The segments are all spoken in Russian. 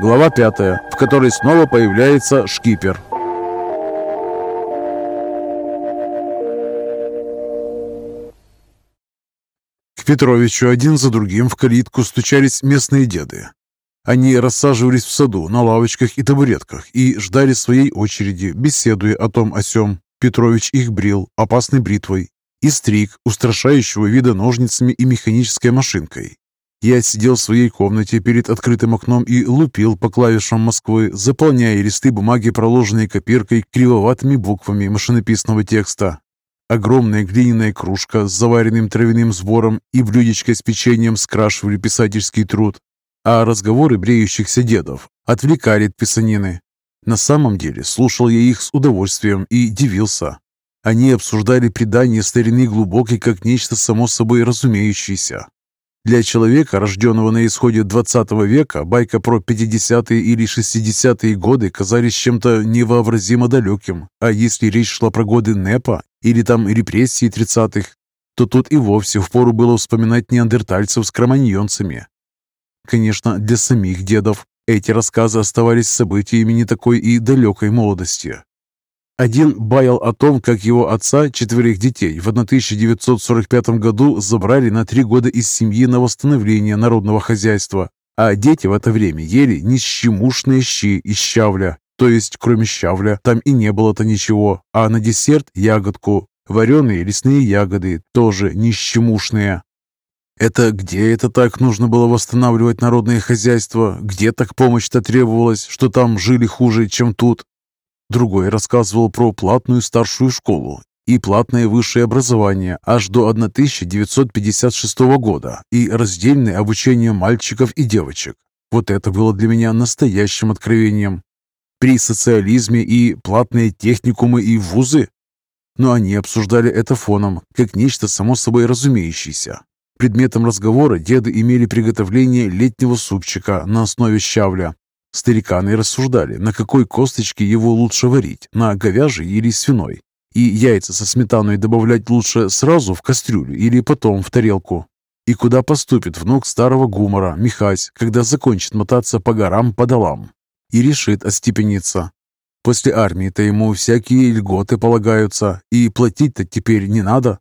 Глава 5, в которой снова появляется шкипер. К Петровичу один за другим в калитку стучались местные деды. Они рассаживались в саду на лавочках и табуретках и ждали своей очереди, беседуя о том о сём. Петрович их брил опасной бритвой и стриг устрашающего вида ножницами и механической машинкой. Я сидел в своей комнате перед открытым окном и лупил по клавишам Москвы, заполняя листы бумаги, проложенные копиркой кривоватыми буквами машинописного текста. Огромная глиняная кружка с заваренным травяным сбором и блюдечко с печеньем скрашивали писательский труд, а разговоры бреющихся дедов отвлекали от писанины. На самом деле слушал я их с удовольствием и дивился. Они обсуждали предание старины глубокой как нечто само собой разумеющееся. Для человека, рожденного на исходе 20 века, байка про 50-е или 60-е годы казались чем-то невообразимо далеким, а если речь шла про годы НЭПа или там репрессии 30-х, то тут и вовсе впору было вспоминать неандертальцев с кроманьонцами. Конечно, для самих дедов эти рассказы оставались событиями не такой и далекой молодости. Один баял о том, как его отца, четверых детей, в 1945 году забрали на три года из семьи на восстановление народного хозяйства, а дети в это время ели нищемушные щи из щавля, то есть кроме щавля там и не было-то ничего, а на десерт ягодку, вареные лесные ягоды, тоже нищемушные. Это где это так нужно было восстанавливать народное хозяйство? Где так помощь-то требовалась, что там жили хуже, чем тут? Другой рассказывал про платную старшую школу и платное высшее образование аж до 1956 года и раздельное обучение мальчиков и девочек. Вот это было для меня настоящим откровением. При социализме и платные техникумы и вузы? Но они обсуждали это фоном, как нечто само собой разумеющееся. Предметом разговора деды имели приготовление летнего супчика на основе щавля, Стариканы рассуждали, на какой косточке его лучше варить, на говяжьей или свиной. И яйца со сметаной добавлять лучше сразу в кастрюлю или потом в тарелку. И куда поступит внук старого гумора, Михась, когда закончит мотаться по горам по долам и решит остепениться. После армии-то ему всякие льготы полагаются, и платить-то теперь не надо.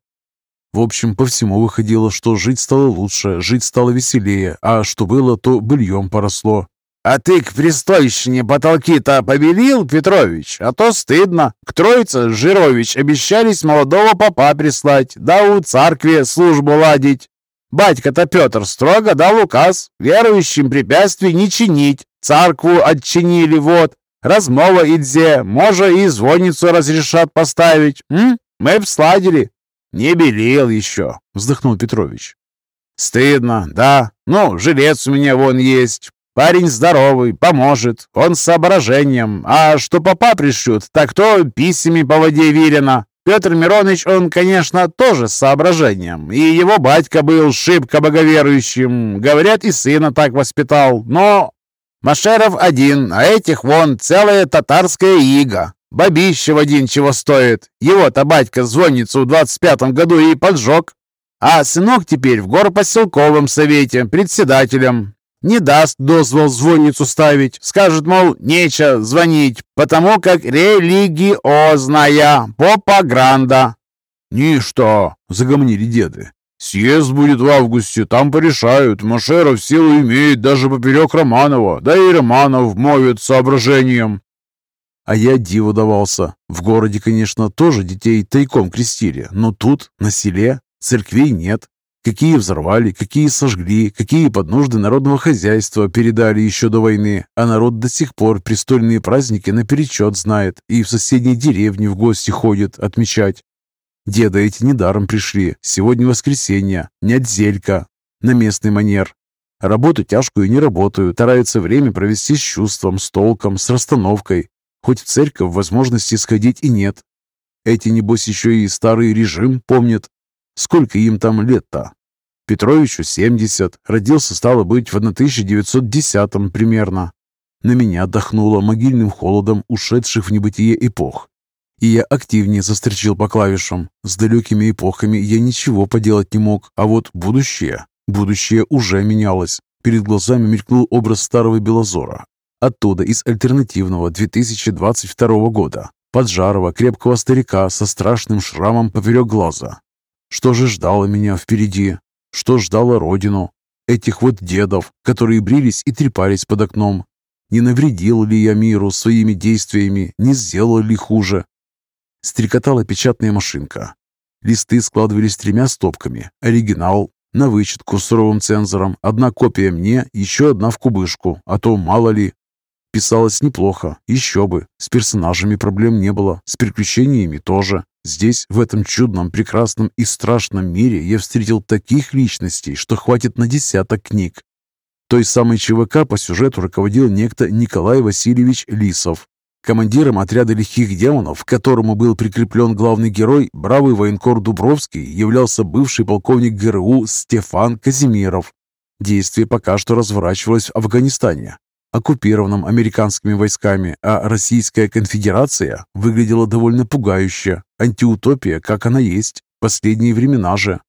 В общем, по всему выходило, что жить стало лучше, жить стало веселее, а что было, то быльем поросло, «А ты к пристойщине потолки-то побелил, Петрович? А то стыдно. К Троице Жирович обещались молодого папа прислать, да у церкви службу ладить. Батька-то Петр строго дал указ, верующим препятствий не чинить. Церкву отчинили вот. Размова идзе, може и звонницу разрешат поставить. М? Мы б сладили». «Не белил еще», — вздохнул Петрович. «Стыдно, да. Ну, жилец у меня вон есть. Парень здоровый, поможет, он с соображением. А что папа пришлют, так то писями по воде верено. Петр Миронович, он, конечно, тоже с соображением. И его батька был шибко боговерующим. Говорят, и сына так воспитал. Но Машеров один, а этих вон целая татарская ига. Бабище в один чего стоит. Его-то батька звонницу в двадцать пятом году и поджег. А сынок теперь в горпоселковом совете председателем. Не даст дозвол звонницу ставить. Скажет, мол, нече звонить, потому как религиозная, попагранда. «Ничто!» — загомнили деды. «Съезд будет в августе, там порешают. Машеров силу имеет даже поперек Романова, да и Романов мовит соображением». А я диву давался. В городе, конечно, тоже детей тайком крестили, но тут, на селе, церквей нет. Какие взорвали, какие сожгли, какие под нужды народного хозяйства передали еще до войны, а народ до сих пор престольные праздники наперечет знает и в соседней деревне в гости ходит отмечать. Деда эти недаром пришли. Сегодня воскресенье, нять зелька, на местный манер. Работу тяжкую не работаю, стараются время провести с чувством, с толком, с расстановкой. Хоть в церковь возможности сходить и нет. Эти, небось, еще и старый режим помнят, Сколько им там лет-то? Петровичу 70, родился, стало быть, в 1910 примерно. На меня отдохнуло могильным холодом ушедших в небытие эпох. И я активнее застрочил по клавишам. С далекими эпохами я ничего поделать не мог, а вот будущее... Будущее уже менялось. Перед глазами мелькнул образ старого Белозора. Оттуда, из альтернативного 2022 года. Поджарого, крепкого старика со страшным шрамом поперек глаза. Что же ждало меня впереди? Что ждало родину? Этих вот дедов, которые брились и трепались под окном. Не навредил ли я миру своими действиями, не сделал ли хуже? Стрекотала печатная машинка. Листы складывались тремя стопками. Оригинал на вычетку с суровым цензором, одна копия мне, еще одна в кубышку, а то мало ли. Писалось неплохо, еще бы. С персонажами проблем не было, с приключениями тоже. Здесь, в этом чудном, прекрасном и страшном мире, я встретил таких личностей, что хватит на десяток книг. Той самой ЧВК по сюжету руководил некто Николай Васильевич Лисов, Командиром отряда лихих демонов, к которому был прикреплен главный герой, бравый военкор Дубровский, являлся бывший полковник ГРУ Стефан Казимиров. Действие пока что разворачивалось в Афганистане, оккупированном американскими войсками, а Российская конфедерация выглядела довольно пугающе. Антиутопия, как она есть, последние времена же.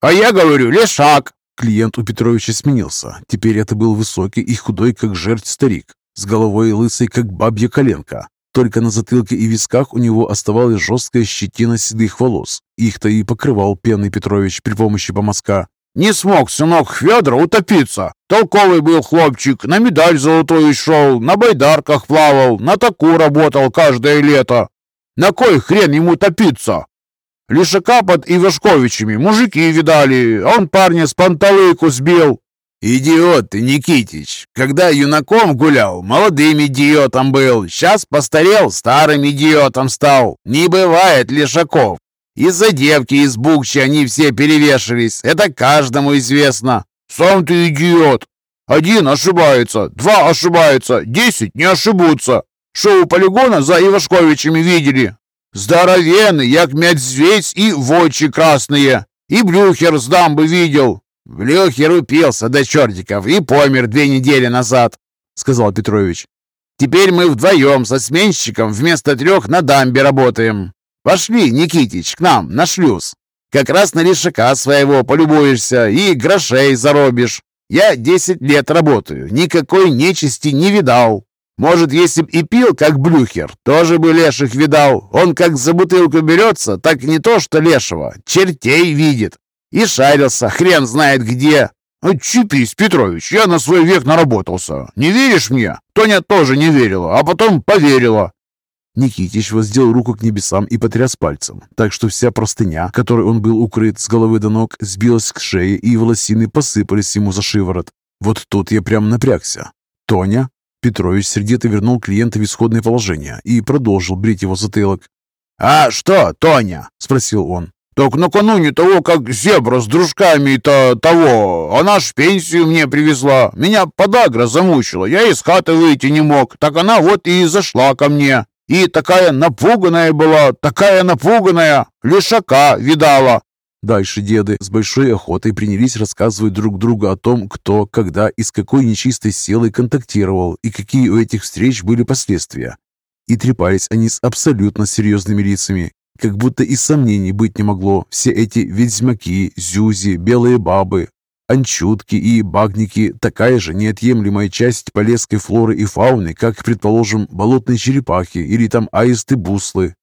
«А я говорю, лешак!» Клиент у Петровича сменился. Теперь это был высокий и худой, как жерть старик, с головой лысой, как бабья коленка. Только на затылке и висках у него оставалась жесткая щетина седых волос. Их-то и покрывал пенный Петрович при помощи помазка. «Не смог сынок Федора утопиться. Толковый был хлопчик, на медаль золотую шел, на байдарках плавал, на таку работал каждое лето. На кой хрен ему топиться? Лишака под Ивашковичами мужики видали, а он парня с панталыку сбил. «Идиот ты, Никитич! Когда юнаком гулял, молодым идиотом был. Сейчас постарел, старым идиотом стал. Не бывает лишаков. Из-за девки из Букчи они все перевешались. Это каждому известно». «Сам ты идиот! Один ошибается, два ошибаются, десять не ошибутся. Шоу полигона за Ивашковичами видели. Здоровенный, як медведь и вочи красные. И Блюхер с дамбы видел. Блюхер упился до чертиков и помер две недели назад, сказал Петрович. Теперь мы вдвоем со сменщиком вместо трех на дамбе работаем. Пошли, Никитич, к нам, на шлюз. Как раз на лишака своего полюбуешься и грошей заробишь. Я десять лет работаю, никакой нечисти не видал. Может, если б и пил, как Блюхер, тоже бы леших видал. Он как за бутылку берется, так не то что лешего, чертей видит. И шарился, хрен знает где. «Отчепись, Петрович, я на свой век наработался. Не веришь мне?» Тоня тоже не верила, а потом поверила. Никитич воздел руку к небесам и потряс пальцем, так что вся простыня, которой он был укрыт с головы до ног, сбилась к шее, и волосины посыпались ему за шиворот. Вот тут я прям напрягся. Тоня? Петрович сердито вернул клиента в исходное положение и продолжил брить его затылок. «А что, Тоня?» – спросил он. «Так накануне того, как зебра с дружками-то того, она ж пенсию мне привезла. Меня подагра замучила, я из хаты выйти не мог. Так она вот и зашла ко мне. И такая напуганная была, такая напуганная, лишака видала. Дальше деды с большой охотой принялись рассказывать друг другу о том, кто, когда и с какой нечистой силой контактировал и какие у этих встреч были последствия. И трепались они с абсолютно серьезными лицами, как будто и сомнений быть не могло. Все эти ведьмаки, зюзи, белые бабы, анчутки и багники – такая же неотъемлемая часть полесской флоры и фауны, как, предположим, болотные черепахи или там аисты-буслы,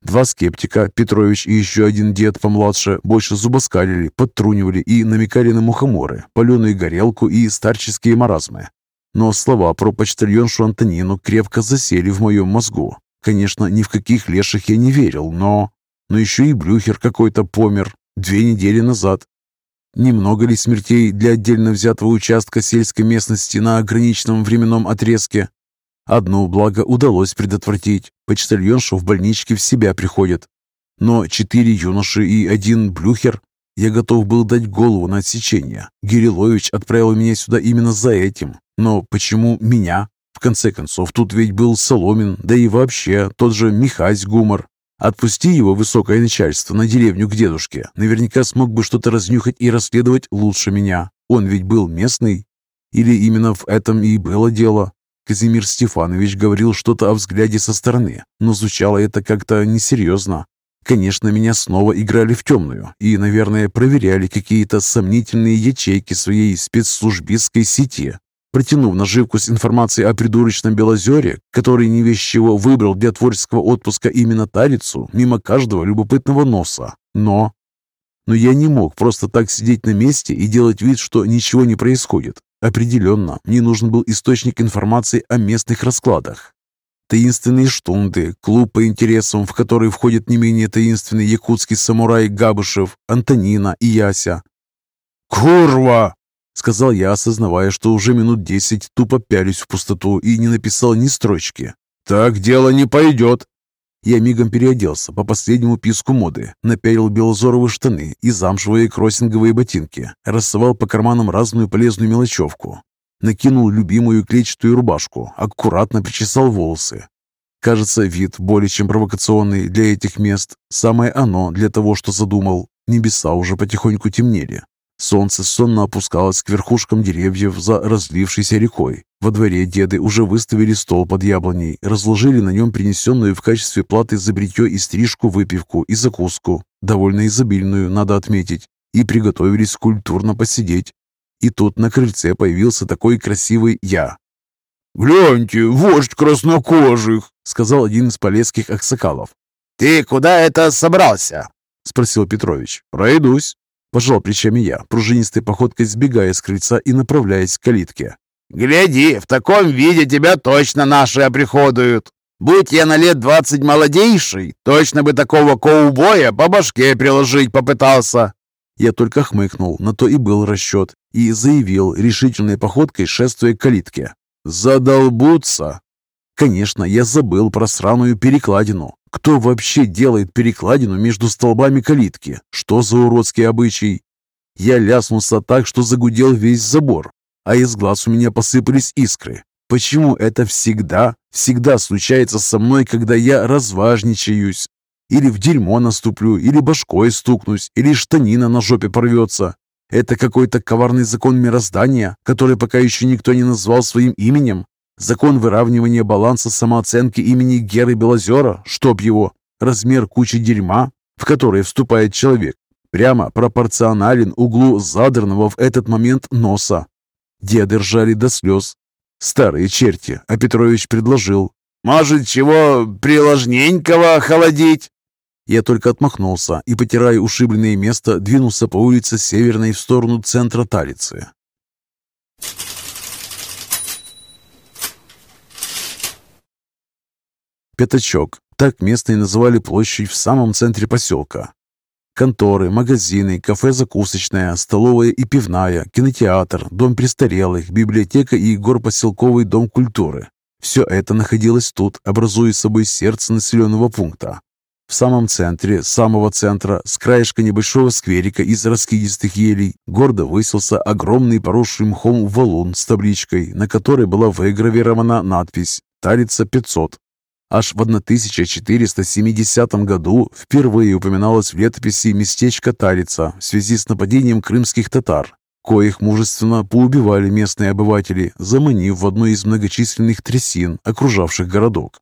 Два скептика, Петрович и еще один дед помладше, больше зубоскалили, подтрунивали и намекали на мухоморы, паленую горелку и старческие маразмы. Но слова про почтальоншу Антонину крепко засели в моем мозгу. Конечно, ни в каких леших я не верил, но... Но еще и Блюхер какой-то помер две недели назад. Немного ли смертей для отдельно взятого участка сельской местности на ограниченном временном отрезке? Одно благо удалось предотвратить. Почтальонша в больничке в себя приходит. Но четыре юноши и один блюхер я готов был дать голову на отсечение. Гирилович отправил меня сюда именно за этим. Но почему меня? В конце концов, тут ведь был Соломин, да и вообще тот же Михась Гумор. Отпусти его высокое начальство на деревню к дедушке. Наверняка смог бы что-то разнюхать и расследовать лучше меня. Он ведь был местный. Или именно в этом и было дело. Казимир Стефанович говорил что-то о взгляде со стороны, но звучало это как-то несерьезно. Конечно, меня снова играли в темную и, наверное, проверяли какие-то сомнительные ячейки своей спецслужбистской сети. Протянув наживку с информацией о придурочном Белозере, который не весь чего выбрал для творческого отпуска именно Талицу, мимо каждого любопытного носа. Но... Но я не мог просто так сидеть на месте и делать вид, что ничего не происходит. Определенно, мне нужен был источник информации о местных раскладах. Таинственные штунды, клуб по интересам, в который входят не менее таинственный якутский самурай Габышев, Антонина и Яся. «Курва!» — сказал я, осознавая, что уже минут десять тупо пялюсь в пустоту и не написал ни строчки. «Так дело не пойдет!» Я мигом переоделся по последнему писку моды, напялил белозоровые штаны и замшевые кроссинговые ботинки, рассовал по карманам разную полезную мелочевку, накинул любимую клетчатую рубашку, аккуратно причесал волосы. Кажется, вид более чем провокационный для этих мест. Самое оно для того, что задумал. Небеса уже потихоньку темнели. Солнце сонно опускалось к верхушкам деревьев за разлившейся рекой. Во дворе деды уже выставили стол под яблоней, разложили на нем принесенную в качестве платы за бритье и стрижку выпивку и закуску, довольно изобильную, надо отметить, и приготовились культурно посидеть. И тут на крыльце появился такой красивый я. «Гляньте, вождь краснокожих!» — сказал один из полесских аксакалов. «Ты куда это собрался?» — спросил Петрович. «Пройдусь». Пожал плечами я, пружинистой походкой сбегая с крыльца и направляясь к калитке. «Гляди, в таком виде тебя точно наши оприходуют. Будь я на лет двадцать молодейший, точно бы такого коубоя по башке приложить попытался. Я только хмыкнул, на то и был расчет, и заявил решительной походкой, шествуя к калитке. «Задолбутся!» Конечно, я забыл про сраную перекладину. Кто вообще делает перекладину между столбами калитки? Что за уродский обычай? Я ляснулся так, что загудел весь забор, а из глаз у меня посыпались искры. Почему это всегда, всегда случается со мной, когда я разважничаюсь? Или в дерьмо наступлю, или башкой стукнусь, или штанина на жопе порвется. Это какой-то коварный закон мироздания, который пока еще никто не назвал своим именем. Закон выравнивания баланса самооценки имени Геры Белозера, чтоб его. Размер кучи дерьма, в который вступает человек, прямо пропорционален углу задранного в этот момент носа. Деды ржали до слез. Старые черти, а Петрович предложил. «Может, чего приложненького холодить?» Я только отмахнулся и, потирая ушибленное место, двинулся по улице Северной в сторону центра Талицы. Пятачок. Так местные называли площадь в самом центре поселка. Конторы, магазины, кафе-закусочная, столовая и пивная, кинотеатр, дом престарелых, библиотека и горпоселковый дом культуры. Все это находилось тут, образуя собой сердце населенного пункта. В самом центре, самого центра, с краешка небольшого скверика из раскидистых елей, гордо высился огромный поросший мхом валун с табличкой, на которой была выгравирована надпись «Талица 500». Аж в 1470 году впервые упоминалось в летописи местечко Талица в связи с нападением крымских татар, коих мужественно поубивали местные обыватели, заманив в одну из многочисленных трясин, окружавших городок.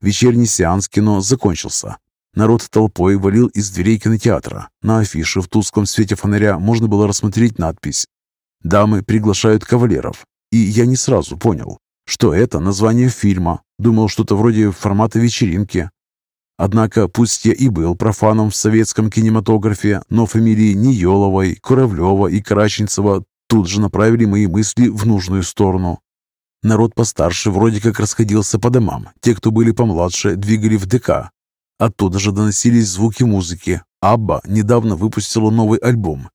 Вечерний сеанс кино закончился. Народ толпой валил из дверей кинотеатра. На афише в тусклом свете фонаря можно было рассмотреть надпись «Дамы приглашают кавалеров». И я не сразу понял, что это название фильма. Думал, что-то вроде формата вечеринки. Однако, пусть я и был профаном в советском кинематографе, но фамилии Ниеловой, Куравлева и Караченцева тут же направили мои мысли в нужную сторону. Народ постарше вроде как расходился по домам. Те, кто были помладше, двигали в ДК, Оттуда же доносились звуки музыки. Абба недавно выпустила новый альбом.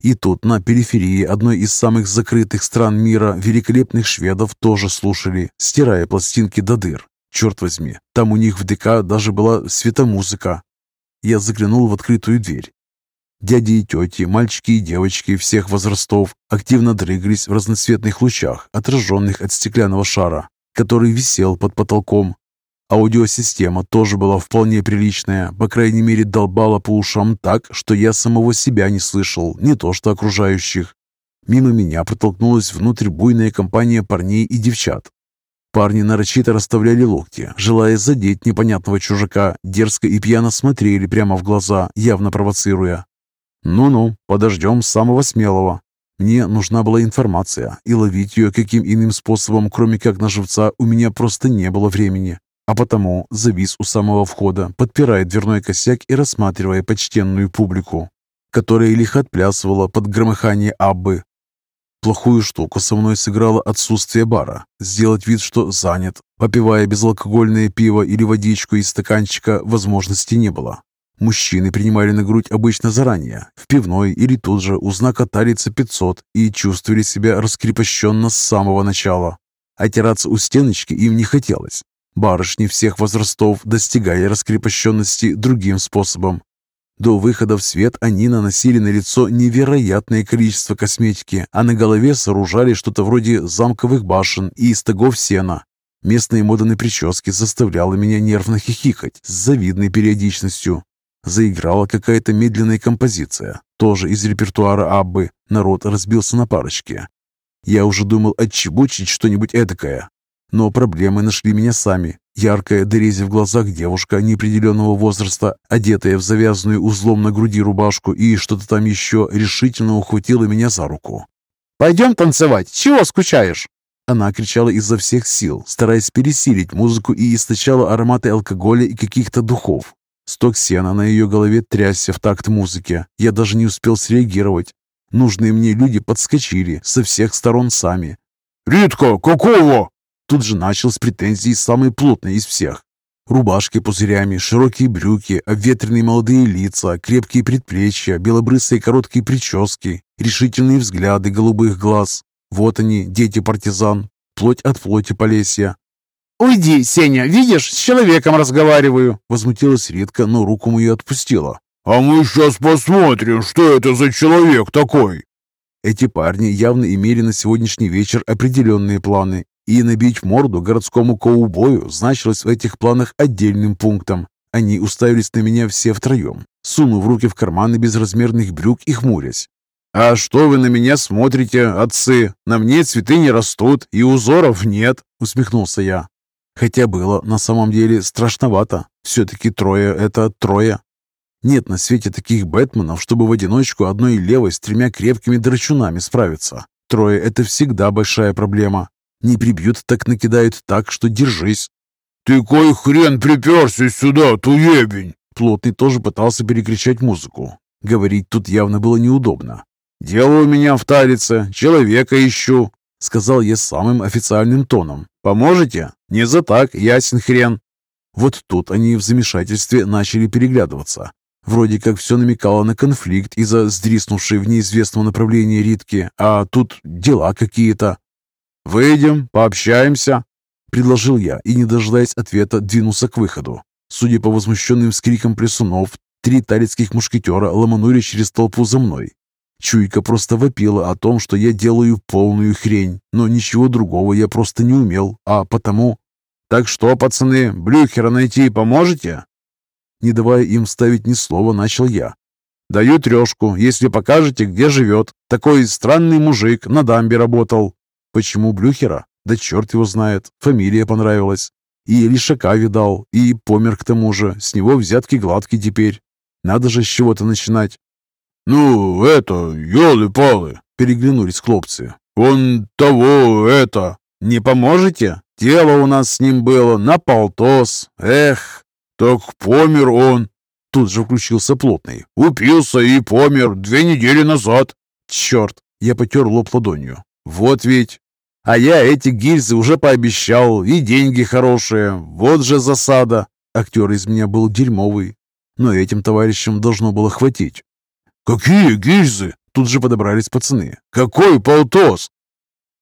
И тут, на периферии одной из самых закрытых стран мира, великолепных шведов тоже слушали, стирая пластинки до дыр. Черт возьми, там у них в ДК даже была светомузыка. Я заглянул в открытую дверь. Дяди и тети, мальчики и девочки всех возрастов активно дрыгались в разноцветных лучах, отраженных от стеклянного шара, который висел под потолком, Аудиосистема тоже была вполне приличная, по крайней мере долбала по ушам так, что я самого себя не слышал, не то что окружающих. Мимо меня протолкнулась внутрь буйная компания парней и девчат. Парни нарочито расставляли локти, желая задеть непонятного чужака, дерзко и пьяно смотрели прямо в глаза, явно провоцируя. «Ну-ну, подождем самого смелого». Мне нужна была информация, и ловить ее каким иным способом, кроме как на живца, у меня просто не было времени. А потому завис у самого входа, подпирая дверной косяк и рассматривая почтенную публику, которая лихо отплясывала под громыхание Аббы, Плохую штуку со мной сыграло отсутствие бара. Сделать вид, что занят, попивая безалкогольное пиво или водичку из стаканчика, возможности не было. Мужчины принимали на грудь обычно заранее, в пивной или тут же у знака талица 500 и чувствовали себя раскрепощенно с самого начала. Отираться у стеночки им не хотелось. Барышни всех возрастов достигали раскрепощенности другим способом, до выхода в свет они наносили на лицо невероятное количество косметики, а на голове сооружали что-то вроде замковых башен и стогов сена. Местные мода на прически заставляла меня нервно хихикать с завидной периодичностью. Заиграла какая-то медленная композиция, тоже из репертуара Аббы. Народ разбился на парочки. Я уже думал отчебучить что-нибудь эдакое, но проблемы нашли меня сами. Яркая, дорези в глазах девушка неопределенного возраста, одетая в завязанную узлом на груди рубашку и что-то там еще, решительно ухватила меня за руку. «Пойдем танцевать! Чего скучаешь?» Она кричала изо всех сил, стараясь пересилить музыку и источала ароматы алкоголя и каких-то духов. Сток сена на ее голове трясся в такт музыки. Я даже не успел среагировать. Нужные мне люди подскочили со всех сторон сами. «Ритка, какого?» Тут же начал с претензий самый плотный из всех. Рубашки пузырями, широкие брюки, обветренные молодые лица, крепкие предплечья, белобрысые короткие прически, решительные взгляды голубых глаз. Вот они, дети партизан, плоть от плоти Полесья. «Уйди, Сеня, видишь, с человеком разговариваю!» Возмутилась Редка, но руку мою отпустила. «А мы сейчас посмотрим, что это за человек такой!» Эти парни явно имели на сегодняшний вечер определенные планы и набить морду городскому коубою значилось в этих планах отдельным пунктом. Они уставились на меня все втроем, сунув руки в карманы безразмерных брюк и хмурясь. «А что вы на меня смотрите, отцы? На мне цветы не растут, и узоров нет», — усмехнулся я. Хотя было на самом деле страшновато. Все-таки трое — это трое. Нет на свете таких Бэтменов, чтобы в одиночку одной левой с тремя крепкими драчунами справиться. Трое — это всегда большая проблема. Не прибьют, так накидают так, что держись. «Ты кой хрен приперся сюда, туебень?» Плотный тоже пытался перекричать музыку. Говорить тут явно было неудобно. «Дело у меня в талице, человека ищу», — сказал я самым официальным тоном. «Поможете? Не за так, ясен хрен». Вот тут они в замешательстве начали переглядываться. Вроде как все намекало на конфликт из-за сдриснувшей в неизвестном направлении Ритки, а тут дела какие-то. «Выйдем, пообщаемся», — предложил я и, не дожидаясь ответа, двинулся к выходу. Судя по возмущенным вскрикам плесунов, три талицких мушкетера ломанули через толпу за мной. Чуйка просто вопила о том, что я делаю полную хрень, но ничего другого я просто не умел, а потому... «Так что, пацаны, Блюхера найти поможете?» Не давая им ставить ни слова, начал я. «Даю трешку, если покажете, где живет. Такой странный мужик на дамбе работал. Почему Блюхера? Да черт его знает. Фамилия понравилась. И Лишака видал, и помер к тому же. С него взятки гладкие теперь. Надо же с чего-то начинать. «Ну, это, елы-палы!» — переглянулись хлопцы. «Он того, это...» «Не поможете? Дело у нас с ним было на полтос. Эх, так помер он!» Тут же включился плотный. «Упился и помер две недели назад!» «Черт!» Я потер лоб ладонью. Вот ведь. А я эти гильзы уже пообещал, и деньги хорошие. Вот же засада. Актер из меня был дерьмовый, но этим товарищам должно было хватить. «Какие гильзы?» Тут же подобрались пацаны. «Какой полтос?»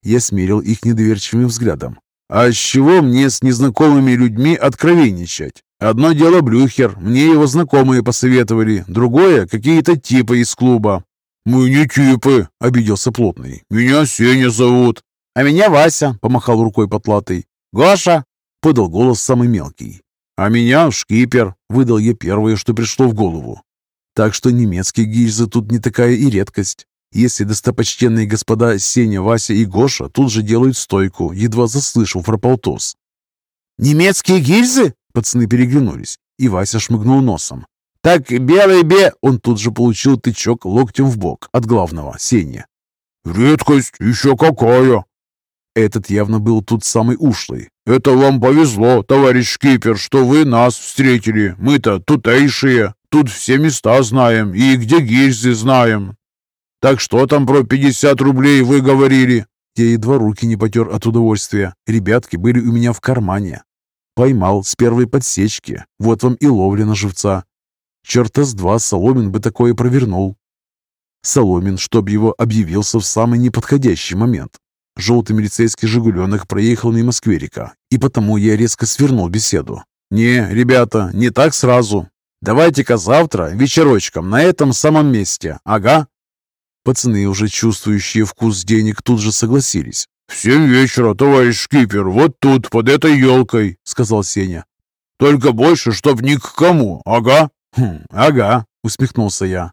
Я смерил их недоверчивым взглядом. «А с чего мне с незнакомыми людьми откровенничать? Одно дело Блюхер, мне его знакомые посоветовали, другое — какие-то типы из клуба. «Мы не типы», — обиделся плотный. «Меня Сеня зовут». «А меня Вася», — помахал рукой потлатый. «Гоша», — подал голос самый мелкий. «А меня Шкипер», — выдал я первое, что пришло в голову. Так что немецкие гильзы тут не такая и редкость. Если достопочтенные господа Сеня, Вася и Гоша тут же делают стойку, едва заслышав про. «Немецкие гильзы?» Пацаны переглянулись, и Вася шмыгнул носом. «Так белый бе...» Он тут же получил тычок локтем в бок от главного, Сеня. «Редкость еще какая!» Этот явно был тут самый ушлый. «Это вам повезло, товарищ шкипер, что вы нас встретили. Мы-то тутейшие, тут все места знаем и где гильзы знаем. Так что там про 50 рублей вы говорили?» Я едва руки не потер от удовольствия. Ребятки были у меня в кармане. Поймал с первой подсечки. Вот вам и ловля на живца. Черта с два Соломин бы такое провернул. Соломин, чтоб его объявился в самый неподходящий момент. Желтый милицейский «Жигуленок» проехал мимо скверика, и потому я резко свернул беседу. «Не, ребята, не так сразу. Давайте-ка завтра вечерочком на этом самом месте, ага?» Пацаны, уже чувствующие вкус денег, тут же согласились. «В семь вечера, товарищ шкипер, вот тут, под этой елкой», — сказал Сеня. «Только больше, чтоб ни к кому, ага?» «Хм, ага», — усмехнулся я.